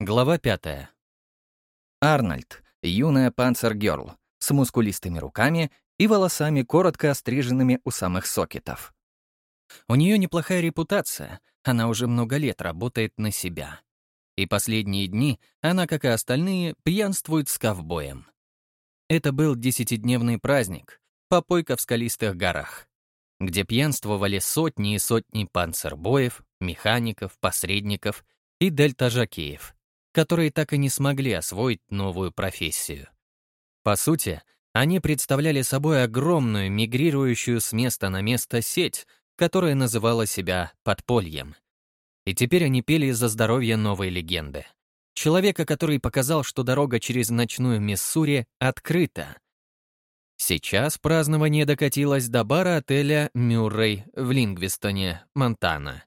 Глава пятая. Арнольд, юная панцергерл, с мускулистыми руками и волосами, коротко остриженными у самых сокетов. У нее неплохая репутация, она уже много лет работает на себя. И последние дни она, как и остальные, пьянствует с ковбоем. Это был десятидневный праздник, попойка в скалистых горах, где пьянствовали сотни и сотни панцербоев, механиков, посредников и дельтажакеев — которые так и не смогли освоить новую профессию. По сути, они представляли собой огромную, мигрирующую с места на место сеть, которая называла себя подпольем. И теперь они пели за здоровье новой легенды. Человека, который показал, что дорога через ночную Миссури открыта. Сейчас празднование докатилось до бара отеля «Мюррей» в Лингвистоне, Монтана.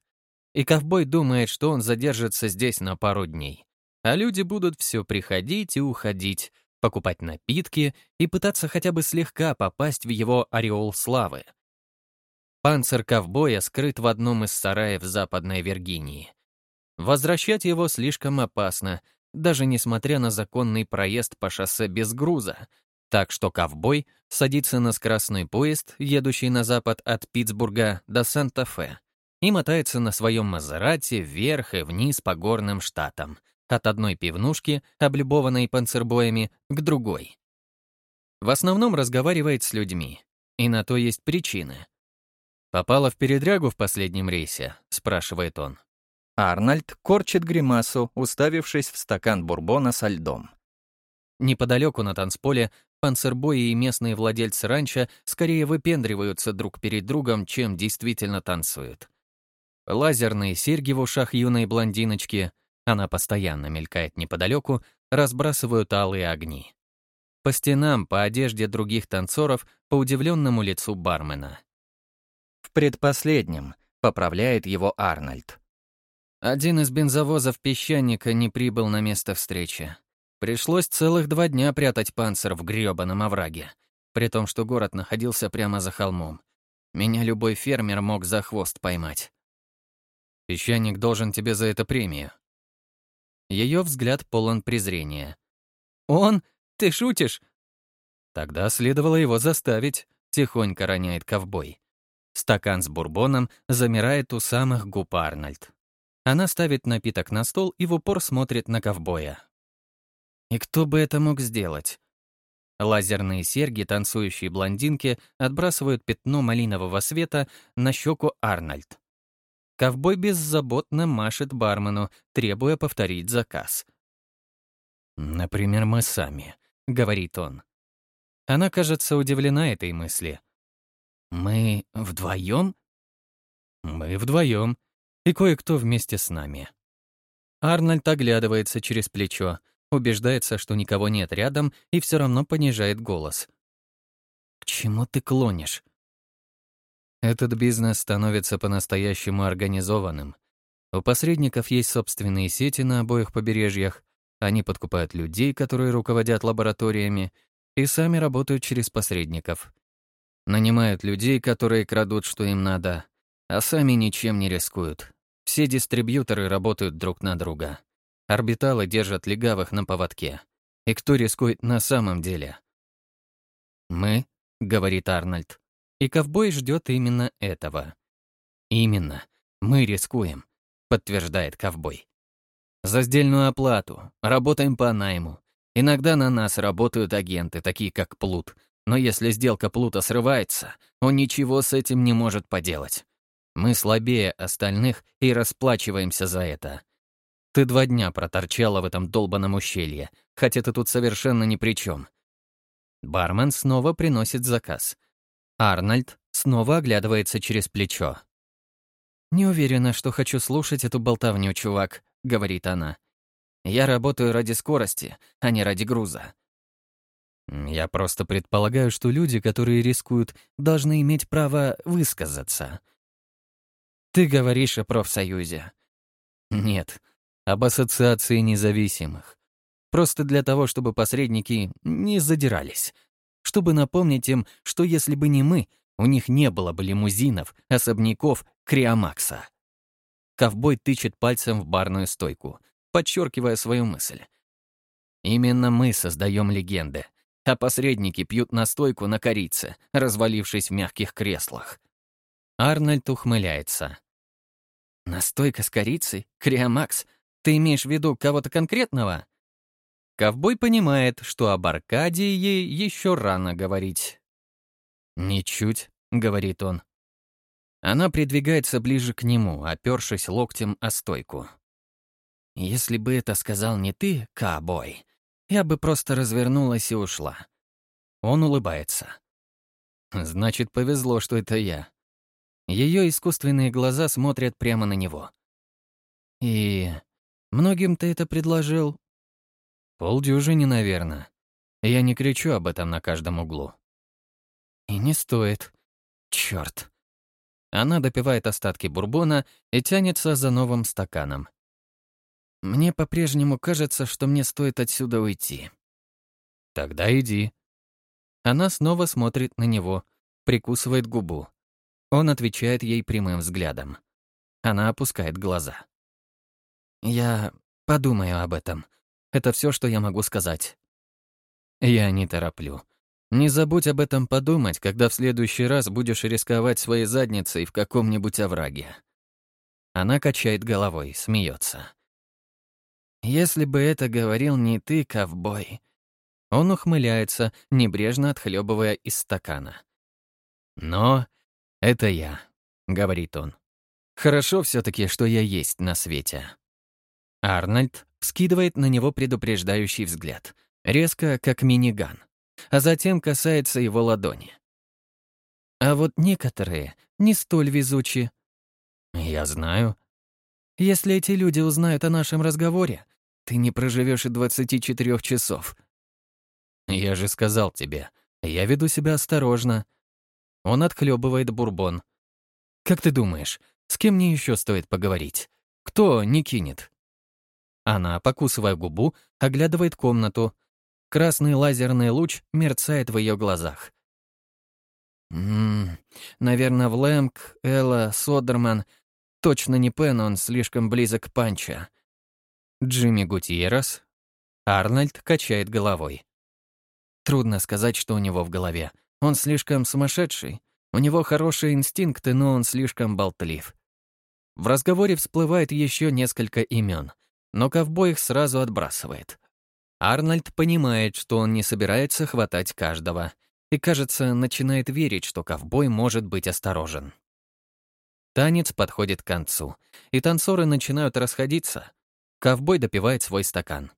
И ковбой думает, что он задержится здесь на пару дней а люди будут все приходить и уходить, покупать напитки и пытаться хотя бы слегка попасть в его ореол славы. Панцирь ковбоя скрыт в одном из сараев Западной Виргинии. Возвращать его слишком опасно, даже несмотря на законный проезд по шоссе без груза, так что ковбой садится на скоростной поезд, едущий на запад от Питтсбурга до Санта-Фе, и мотается на своем Мазерате вверх и вниз по горным штатам — от одной пивнушки, облюбованной панцербоями, к другой. В основном разговаривает с людьми, и на то есть причины. «Попала в передрягу в последнем рейсе?» — спрашивает он. Арнольд корчит гримасу, уставившись в стакан бурбона со льдом. Неподалеку на танцполе панцербои и местные владельцы ранчо скорее выпендриваются друг перед другом, чем действительно танцуют. Лазерные серьги в ушах юной блондиночки, она постоянно мелькает неподалеку, разбрасывают алые огни. По стенам, по одежде других танцоров, по удивленному лицу бармена. В предпоследнем поправляет его Арнольд. Один из бензовозов песчаника не прибыл на место встречи. Пришлось целых два дня прятать панцир в грёбаном овраге, при том, что город находился прямо за холмом. Меня любой фермер мог за хвост поймать. Песчаник должен тебе за это премию. Ее взгляд полон презрения. «Он? Ты шутишь?» Тогда следовало его заставить, тихонько роняет ковбой. Стакан с бурбоном замирает у самых губ Арнольд. Она ставит напиток на стол и в упор смотрит на ковбоя. И кто бы это мог сделать? Лазерные серьги танцующие блондинки отбрасывают пятно малинового света на щеку Арнольд. Ковбой беззаботно машет бармену, требуя повторить заказ. «Например, мы сами», — говорит он. Она, кажется, удивлена этой мысли. «Мы вдвоем?» «Мы вдвоем. И кое-кто вместе с нами». Арнольд оглядывается через плечо, убеждается, что никого нет рядом, и все равно понижает голос. «К чему ты клонишь?» Этот бизнес становится по-настоящему организованным. У посредников есть собственные сети на обоих побережьях, они подкупают людей, которые руководят лабораториями, и сами работают через посредников. Нанимают людей, которые крадут, что им надо, а сами ничем не рискуют. Все дистрибьюторы работают друг на друга. Орбиталы держат легавых на поводке. И кто рискует на самом деле? «Мы», — говорит Арнольд, и ковбой ждет именно этого. «Именно. Мы рискуем», — подтверждает ковбой. «За сдельную оплату. Работаем по найму. Иногда на нас работают агенты, такие как Плут. Но если сделка Плута срывается, он ничего с этим не может поделать. Мы слабее остальных и расплачиваемся за это. Ты два дня проторчала в этом долбанном ущелье, хотя ты тут совершенно ни при чем. Бармен снова приносит заказ — Арнольд снова оглядывается через плечо. «Не уверена, что хочу слушать эту болтовню, чувак», — говорит она. «Я работаю ради скорости, а не ради груза». «Я просто предполагаю, что люди, которые рискуют, должны иметь право высказаться». «Ты говоришь о профсоюзе». «Нет, об ассоциации независимых. Просто для того, чтобы посредники не задирались чтобы напомнить им, что если бы не мы, у них не было бы лимузинов, особняков, криомакса. Ковбой тычет пальцем в барную стойку. подчеркивая свою мысль. Именно мы создаем легенды, а посредники пьют настойку на корице, развалившись в мягких креслах. Арнольд ухмыляется. «Настойка с корицей? Криомакс? Ты имеешь в виду кого-то конкретного?» Ковбой понимает, что об Аркадии ей еще рано говорить. «Ничуть», — говорит он. Она придвигается ближе к нему, опершись локтем о стойку. «Если бы это сказал не ты, ковбой, я бы просто развернулась и ушла». Он улыбается. «Значит, повезло, что это я». Ее искусственные глаза смотрят прямо на него. «И многим ты это предложил?» «Полдюжине, наверное. Я не кричу об этом на каждом углу». «И не стоит. Чёрт». Она допивает остатки бурбона и тянется за новым стаканом. Мне по-прежнему кажется, что мне стоит отсюда уйти. Тогда иди. Она снова смотрит на него, прикусывает губу. Он отвечает ей прямым взглядом. Она опускает глаза. Я подумаю об этом. Это все, что я могу сказать. Я не тороплю. Не забудь об этом подумать, когда в следующий раз будешь рисковать своей задницей в каком-нибудь овраге. Она качает головой, смеется. Если бы это говорил не ты, ковбой. Он ухмыляется, небрежно отхлебывая из стакана. Но это я, говорит он. Хорошо все таки что я есть на свете. Арнольд вскидывает на него предупреждающий взгляд, резко, как миниган, а затем касается его ладони. А вот некоторые не столь везучи. Я знаю. Если эти люди узнают о нашем разговоре, ты не проживешь и 24 часов. Я же сказал тебе, я веду себя осторожно. Он отхлебывает бурбон. Как ты думаешь, с кем мне еще стоит поговорить? Кто не кинет? Она, покусывая губу, оглядывает комнату. Красный лазерный луч мерцает в ее глазах. Ммм, наверное, в Лэмк, Элла, Содерман. Точно не Пен, он слишком близок к Панча. Джимми Гутьеррес. Арнольд качает головой. Трудно сказать, что у него в голове. Он слишком сумасшедший. У него хорошие инстинкты, но он слишком болтлив. В разговоре всплывает еще несколько имен, но ковбой их сразу отбрасывает. Арнольд понимает, что он не собирается хватать каждого, и, кажется, начинает верить, что ковбой может быть осторожен. Танец подходит к концу, и танцоры начинают расходиться, Ковбой допивает свой стакан.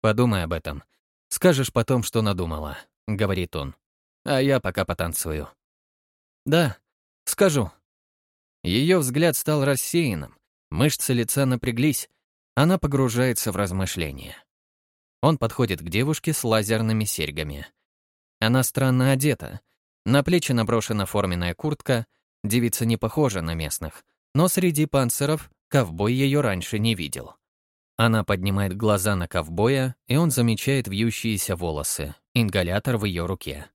«Подумай об этом. Скажешь потом, что надумала», — говорит он. «А я пока потанцую». «Да, скажу». Ее взгляд стал рассеянным, мышцы лица напряглись, она погружается в размышления. Он подходит к девушке с лазерными серьгами. Она странно одета. На плечи наброшена форменная куртка, девица не похожа на местных, но среди панциров Ковбой ее раньше не видел. Она поднимает глаза на ковбоя, и он замечает вьющиеся волосы, ингалятор в ее руке.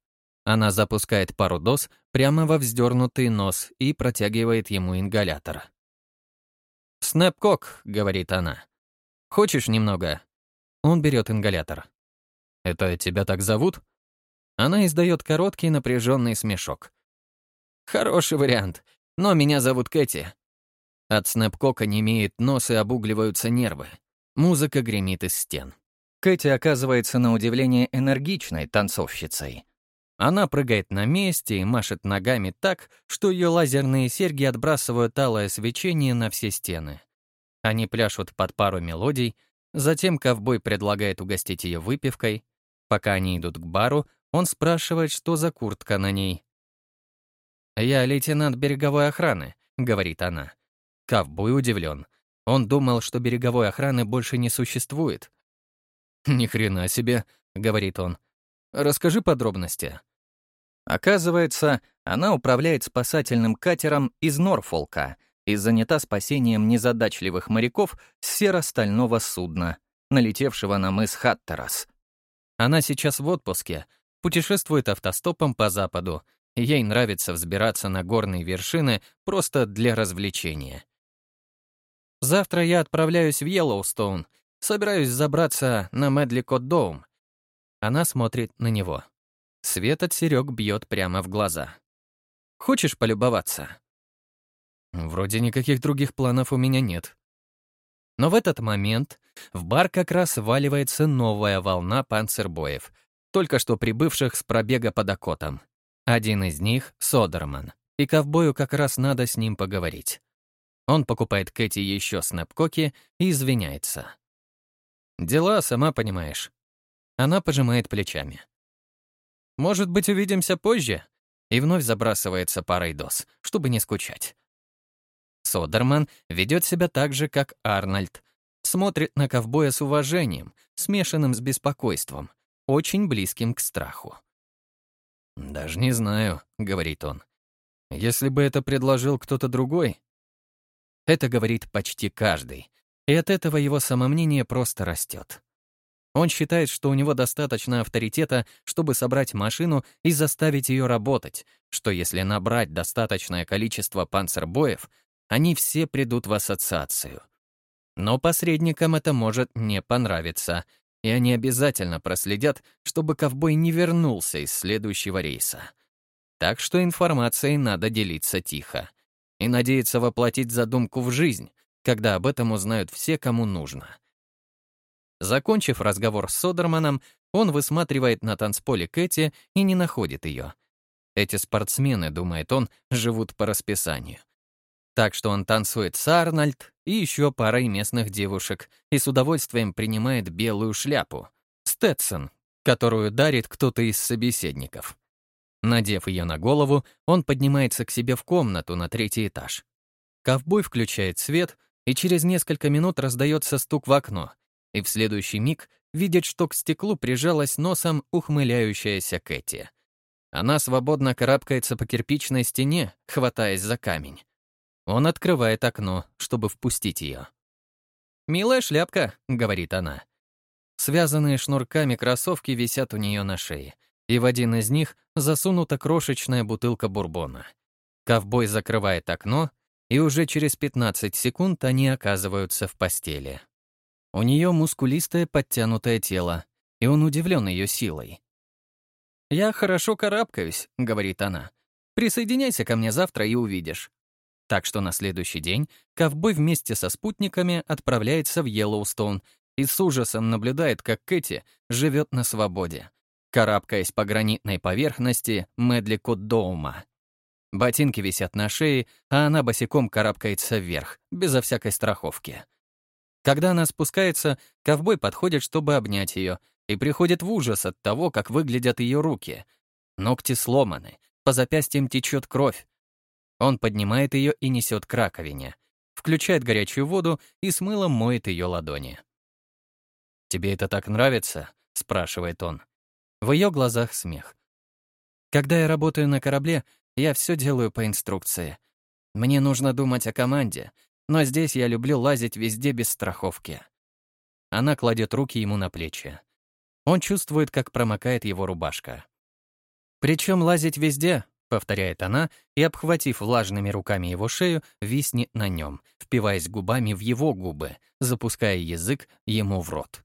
Она запускает пару доз прямо во вздернутый нос и протягивает ему ингалятор. «Снэпкок», — говорит она. «Хочешь немного?» Он берет ингалятор. «Это тебя так зовут?» Она издает короткий напряженный смешок. «Хороший вариант, но меня зовут Кэти. От снэпкока немеет нос и обугливаются нервы. Музыка гремит из стен. Кэти оказывается на удивление энергичной танцовщицей. Она прыгает на месте и машет ногами так, что ее лазерные серьги отбрасывают алое свечение на все стены. Они пляшут под пару мелодий, затем ковбой предлагает угостить ее выпивкой. Пока они идут к бару, он спрашивает, что за куртка на ней. «Я лейтенант береговой охраны», — говорит она. Ковбой удивлен. Он думал, что береговой охраны больше не существует. «Ни хрена себе», — говорит он. «Расскажи подробности». Оказывается, она управляет спасательным катером из Норфолка и занята спасением незадачливых моряков с серо-стального судна, налетевшего на мыс Хаттерас. Она сейчас в отпуске, путешествует автостопом по западу, ей нравится взбираться на горные вершины просто для развлечения. Завтра я отправляюсь в Йеллоустоун. Собираюсь забраться на Медли Доум. Она смотрит на него. Свет от Серег бьет прямо в глаза. Хочешь полюбоваться? Вроде никаких других планов у меня нет. Но в этот момент в бар как раз валивается новая волна панцербоев, только что прибывших с пробега по Дакотам. Один из них — Содерман, и ковбою как раз надо с ним поговорить. Он покупает Кэти еще снэпкоки и извиняется. «Дела, сама понимаешь». Она пожимает плечами. «Может быть, увидимся позже?» И вновь забрасывается парой доз, чтобы не скучать. Содерман ведет себя так же, как Арнольд. Смотрит на ковбоя с уважением, смешанным с беспокойством, очень близким к страху. «Даже не знаю», — говорит он. «Если бы это предложил кто-то другой...» Это говорит почти каждый, и от этого его самомнение просто растет. Он считает, что у него достаточно авторитета, чтобы собрать машину и заставить ее работать, что если набрать достаточное количество панцербоев, они все придут в ассоциацию. Но посредникам это может не понравиться, и они обязательно проследят, чтобы ковбой не вернулся из следующего рейса. Так что информацией надо делиться тихо и надеяться воплотить задумку в жизнь, когда об этом узнают все, кому нужно. Закончив разговор с Содерманом, он высматривает на танцполе Кэти и не находит ее. Эти спортсмены, думает он, живут по расписанию. Так что он танцует с Арнольд и еще парой местных девушек и с удовольствием принимает белую шляпу — Стэтсон, которую дарит кто-то из собеседников. Надев ее на голову, он поднимается к себе в комнату на третий этаж. Ковбой включает свет, и через несколько минут раздается стук в окно, и в следующий миг видит, что к стеклу прижалась носом ухмыляющаяся Кэти. Она свободно карабкается по кирпичной стене, хватаясь за камень. Он открывает окно, чтобы впустить ее. «Милая шляпка», — говорит она. Связанные шнурками кроссовки висят у нее на шее, и в один из них засунута крошечная бутылка бурбона. Ковбой закрывает окно, и уже через 15 секунд они оказываются в постели. У нее мускулистое подтянутое тело, и он удивлен ее силой. «Я хорошо карабкаюсь», — говорит она. «Присоединяйся ко мне завтра и увидишь». Так что на следующий день ковбой вместе со спутниками отправляется в Йеллоустоун и с ужасом наблюдает, как Кэти живет на свободе, карабкаясь по гранитной поверхности Медли Куддоума. Ботинки висят на шее, а она босиком карабкается вверх, безо всякой страховки. Когда она спускается, ковбой подходит, чтобы обнять ее, и приходит в ужас от того, как выглядят ее руки. Ногти сломаны, по запястьям течет кровь, он поднимает ее и несет к раковине, включает горячую воду и с мылом моет ее ладони. «Тебе это так нравится?» — спрашивает он. В ее глазах смех. «Когда я работаю на корабле, я все делаю по инструкции. Мне нужно думать о команде, но здесь я люблю лазить везде без страховки». Она кладет руки ему на плечи. Он чувствует, как промокает его рубашка. Причем лазить везде повторяет она и, обхватив влажными руками его шею, виснет на нем, впиваясь губами в его губы, запуская язык ему в рот.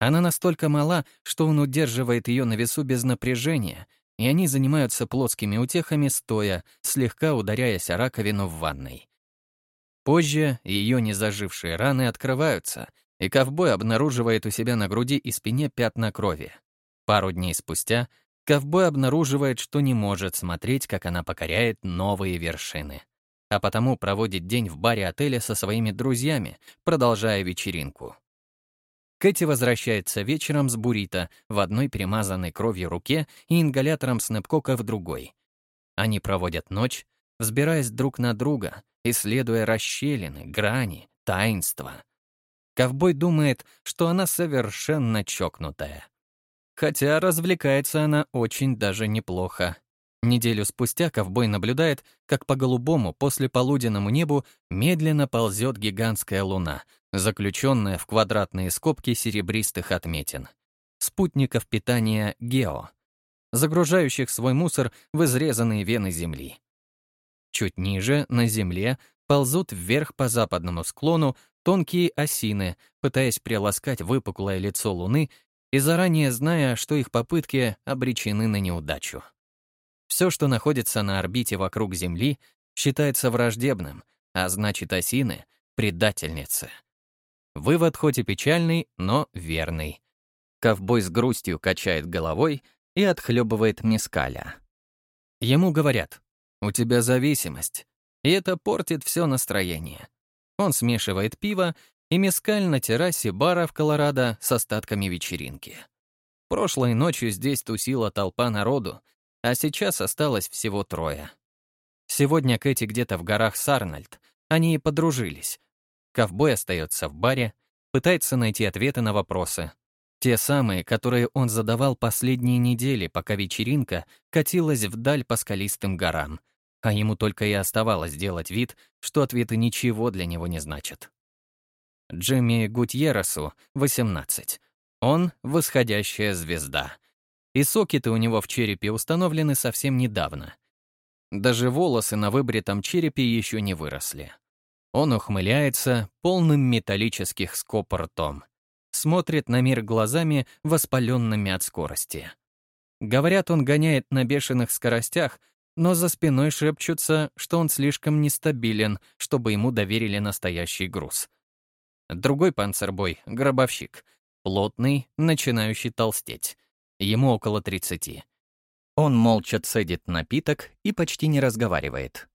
Она настолько мала, что он удерживает ее на весу без напряжения, и они занимаются плотскими утехами стоя, слегка ударяясь о раковину в ванной. Позже ее незажившие раны открываются, и ковбой обнаруживает у себя на груди и спине пятна крови. Пару дней спустя ковбой обнаруживает, что не может смотреть, как она покоряет новые вершины. А потому проводит день в баре отеля со своими друзьями, продолжая вечеринку. Кэти возвращается вечером с буррито в одной перемазанной кровью руке и ингалятором снэпкока в другой. Они проводят ночь, взбираясь друг на друга, исследуя расщелины, грани, таинства. Ковбой думает, что она совершенно чокнутая. Хотя развлекается она очень даже неплохо. Неделю спустя ковбой наблюдает, как по голубому после полуденному небу медленно ползет гигантская луна, заключенная в квадратные скобки серебристых отметин. Спутников питания Гео, загружающих свой мусор в изрезанные вены Земли. Чуть ниже, на Земле, ползут вверх по западному склону тонкие осины, пытаясь приласкать выпуклое лицо Луны и заранее зная, что их попытки обречены на неудачу. Все, что находится на орбите вокруг Земли, считается враждебным, а значит, осины — предательницы. Вывод хоть и печальный, но верный. Ковбой с грустью качает головой и отхлебывает мискаля. Ему говорят, «У тебя зависимость», и это портит все настроение. Он смешивает пиво и мескаль на террасе бара в Колорадо с остатками вечеринки. Прошлой ночью здесь тусила толпа народу, а сейчас осталось всего трое. Сегодня Кэти где-то в горах Сарнальд. Они и подружились. Ковбой остается в баре, пытается найти ответы на вопросы. Те самые, которые он задавал последние недели, пока вечеринка катилась вдаль по скалистым горам — а ему только и оставалось делать вид, что ответы ничего для него не значат. Джимми Гутьеросу, 18. Он — восходящая звезда. И сокеты у него в черепе установлены совсем недавно. Даже волосы на выбритом черепе еще не выросли. Он ухмыляется полным металлических скоб ртом. Смотрит на мир глазами, воспаленными от скорости. Говорят, он гоняет на бешеных скоростях — но за спиной шепчутся, что он слишком нестабилен, чтобы ему доверили настоящий груз. Другой панцербой — гробовщик. Плотный, начинающий толстеть. Ему около 30. Он молча цедит напиток и почти не разговаривает.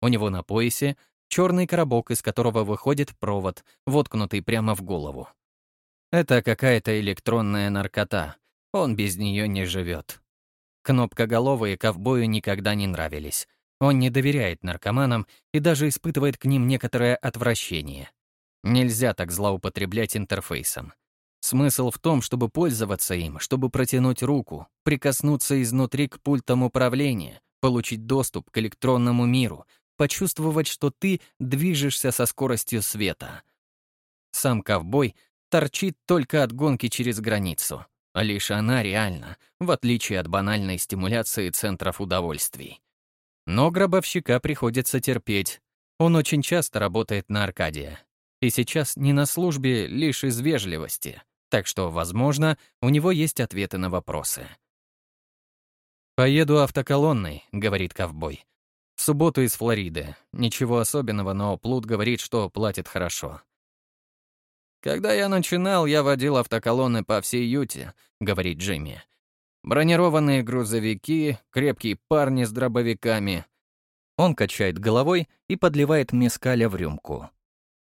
У него на поясе черный коробок, из которого выходит провод, воткнутый прямо в голову. Это какая-то электронная наркота. Он без нее не живет. Кнопкоголовые ковбою никогда не нравились. Он не доверяет наркоманам и даже испытывает к ним некоторое отвращение. Нельзя так злоупотреблять интерфейсом. Смысл в том, чтобы пользоваться им, чтобы протянуть руку, прикоснуться изнутри к пультам управления, получить доступ к электронному миру, почувствовать, что ты движешься со скоростью света. Сам ковбой торчит только от гонки через границу. А лишь она реальна, в отличие от банальной стимуляции центров удовольствий. Но гробовщика приходится терпеть. Он очень часто работает на Аркадия. И сейчас не на службе лишь из вежливости. Так что, возможно, у него есть ответы на вопросы. «Поеду автоколонной», — говорит ковбой. «В субботу из Флориды. Ничего особенного, но Плут говорит, что платит хорошо. «Когда я начинал, я водил автоколонны по всей Юте», — говорит Джимми. «Бронированные грузовики, крепкие парни с дробовиками». Он качает головой и подливает мескаля в рюмку.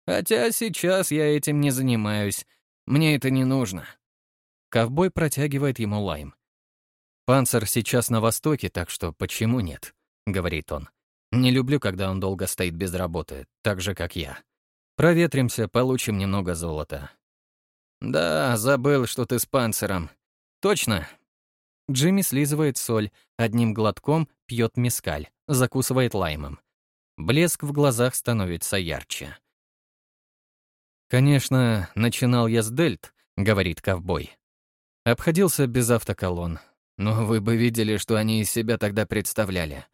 «Хотя сейчас я этим не занимаюсь. Мне это не нужно». Ковбой протягивает ему лайм. «Панцер сейчас на востоке, так что почему нет?» — говорит он. «Не люблю, когда он долго стоит без работы, так же, как я». Проветримся, получим немного золота. Да, забыл, что ты с панциром. Точно. Джимми слизывает соль, одним глотком пьет мескаль, закусывает лаймом. Блеск в глазах становится ярче. «Конечно, начинал я с дельт», — говорит ковбой. Обходился без автоколон, но вы бы видели, что они из себя тогда представляли.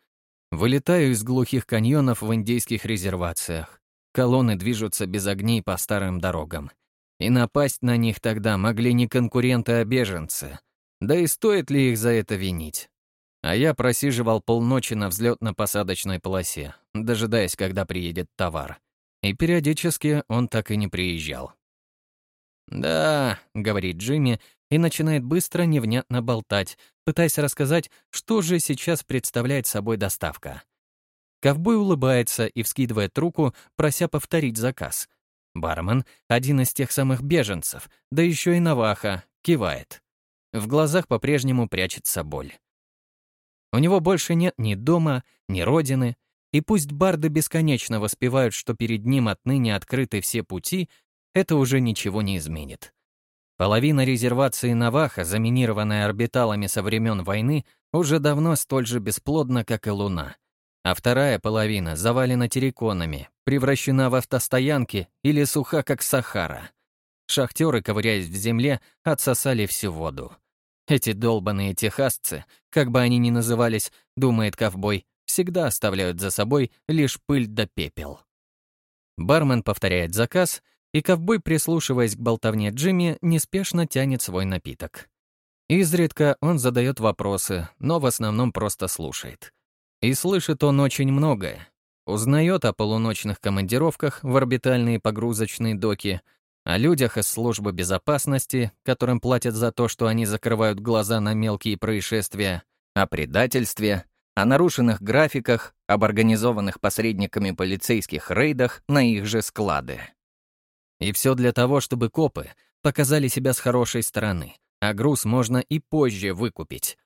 Вылетаю из глухих каньонов в индейских резервациях. Колонны движутся без огней по старым дорогам. И напасть на них тогда могли не конкуренты, а беженцы. Да и стоит ли их за это винить? А я просиживал полночи на взлетно-посадочной полосе, дожидаясь, когда приедет товар. И периодически он так и не приезжал. «Да», — говорит Джимми, и начинает быстро невнятно болтать, пытаясь рассказать, что же сейчас представляет собой доставка. Ковбой улыбается и вскидывает руку, прося повторить заказ. Бармен, один из тех самых беженцев, да еще и Наваха, кивает. В глазах по-прежнему прячется боль. У него больше нет ни дома, ни родины, и пусть барды бесконечно воспевают, что перед ним отныне открыты все пути, это уже ничего не изменит. Половина резервации Наваха, заминированная орбиталами со времен войны, уже давно столь же бесплодна, как и Луна а вторая половина завалена терриконами, превращена в автостоянки или суха, как Сахара. Шахтеры, ковыряясь в земле, отсосали всю воду. Эти долбаные техасцы, как бы они ни назывались, думает ковбой, всегда оставляют за собой лишь пыль да пепел. Бармен повторяет заказ, и ковбой, прислушиваясь к болтовне Джимми, неспешно тянет свой напиток. Изредка он задает вопросы, но в основном просто слушает. И слышит он очень многое. Узнает о полуночных командировках в орбитальные погрузочные доки, о людях из службы безопасности, которым платят за то, что они закрывают глаза на мелкие происшествия, о предательстве, о нарушенных графиках, об организованных посредниками полицейских рейдах на их же склады. И все для того, чтобы копы показали себя с хорошей стороны, а груз можно и позже выкупить.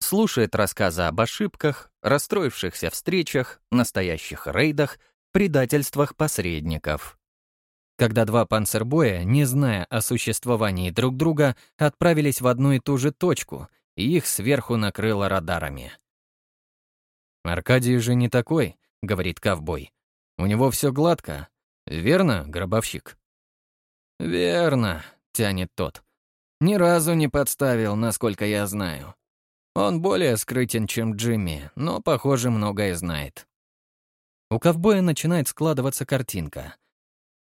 Слушает рассказы об ошибках, расстроившихся встречах, настоящих рейдах, предательствах посредников. Когда два панцербоя, не зная о существовании друг друга, отправились в одну и ту же точку, и их сверху накрыло радарами. «Аркадий же не такой», — говорит ковбой. «У него все гладко. Верно, гробовщик?» «Верно», — тянет тот. «Ни разу не подставил, насколько я знаю. Он более скрытен, чем Джимми, но, похоже, многое знает». У ковбоя начинает складываться картинка.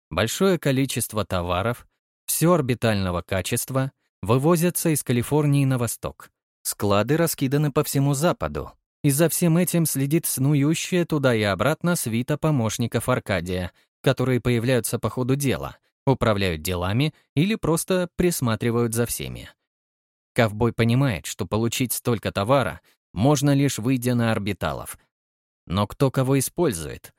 Большое количество товаров, все орбитального качества, вывозятся из Калифорнии на восток. Склады раскиданы по всему Западу, и за всем этим следит снующая туда и обратно свита помощников Аркадия, которые появляются по ходу дела, управляют делами или просто присматривают за всеми. Ковбой понимает, что получить столько товара можно лишь выйдя на орбиталов. Но кто кого использует?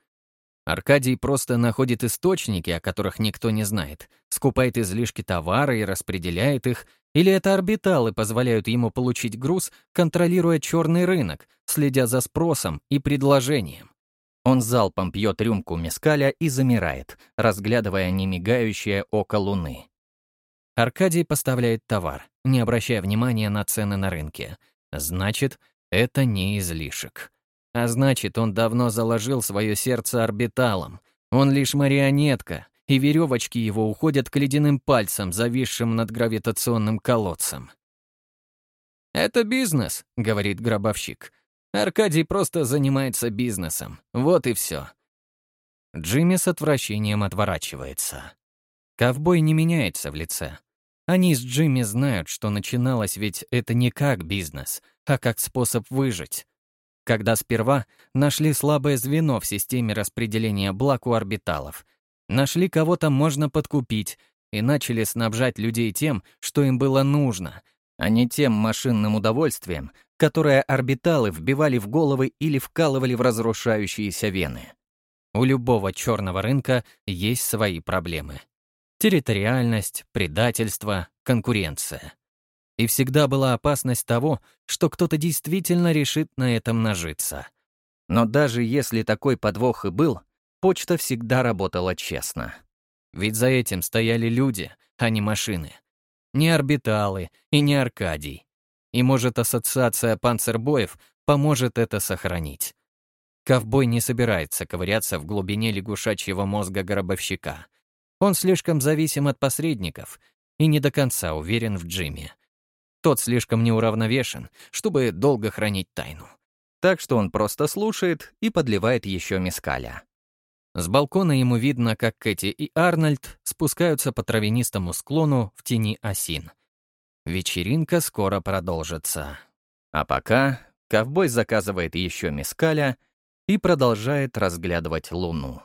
Аркадий просто находит источники, о которых никто не знает, скупает излишки товара и распределяет их, или это орбиталы позволяют ему получить груз, контролируя черный рынок, следя за спросом и предложением. Он залпом пьет рюмку мескаля и замирает, разглядывая немигающее око луны. Аркадий поставляет товар, не обращая внимания на цены на рынке. Значит, это не излишек. А значит, он давно заложил свое сердце орбиталом. Он лишь марионетка, и веревочки его уходят к ледяным пальцам, зависшим над гравитационным колодцем. «Это бизнес», — говорит гробовщик. «Аркадий просто занимается бизнесом. Вот и все». Джимми с отвращением отворачивается. Ковбой не меняется в лице. Они с Джимми знают, что начиналось ведь это не как бизнес, а как способ выжить когда сперва нашли слабое звено в системе распределения благ у орбиталов, нашли кого-то можно подкупить и начали снабжать людей тем, что им было нужно, а не тем машинным удовольствием, которое орбиталы вбивали в головы или вкалывали в разрушающиеся вены. У любого черного рынка есть свои проблемы. Территориальность, предательство, конкуренция. И всегда была опасность того, что кто-то действительно решит на этом нажиться. Но даже если такой подвох и был, почта всегда работала честно. Ведь за этим стояли люди, а не машины. Не орбиталы и не Аркадий. И, может, ассоциация панцербоев поможет это сохранить. Ковбой не собирается ковыряться в глубине лягушачьего мозга гробовщика. Он слишком зависим от посредников и не до конца уверен в Джимми. Тот слишком неуравновешен, чтобы долго хранить тайну. Так что он просто слушает и подливает еще мискаля. С балкона ему видно, как Кэти и Арнольд спускаются по травянистому склону в тени осин. Вечеринка скоро продолжится. А пока ковбой заказывает еще мискаля и продолжает разглядывать луну.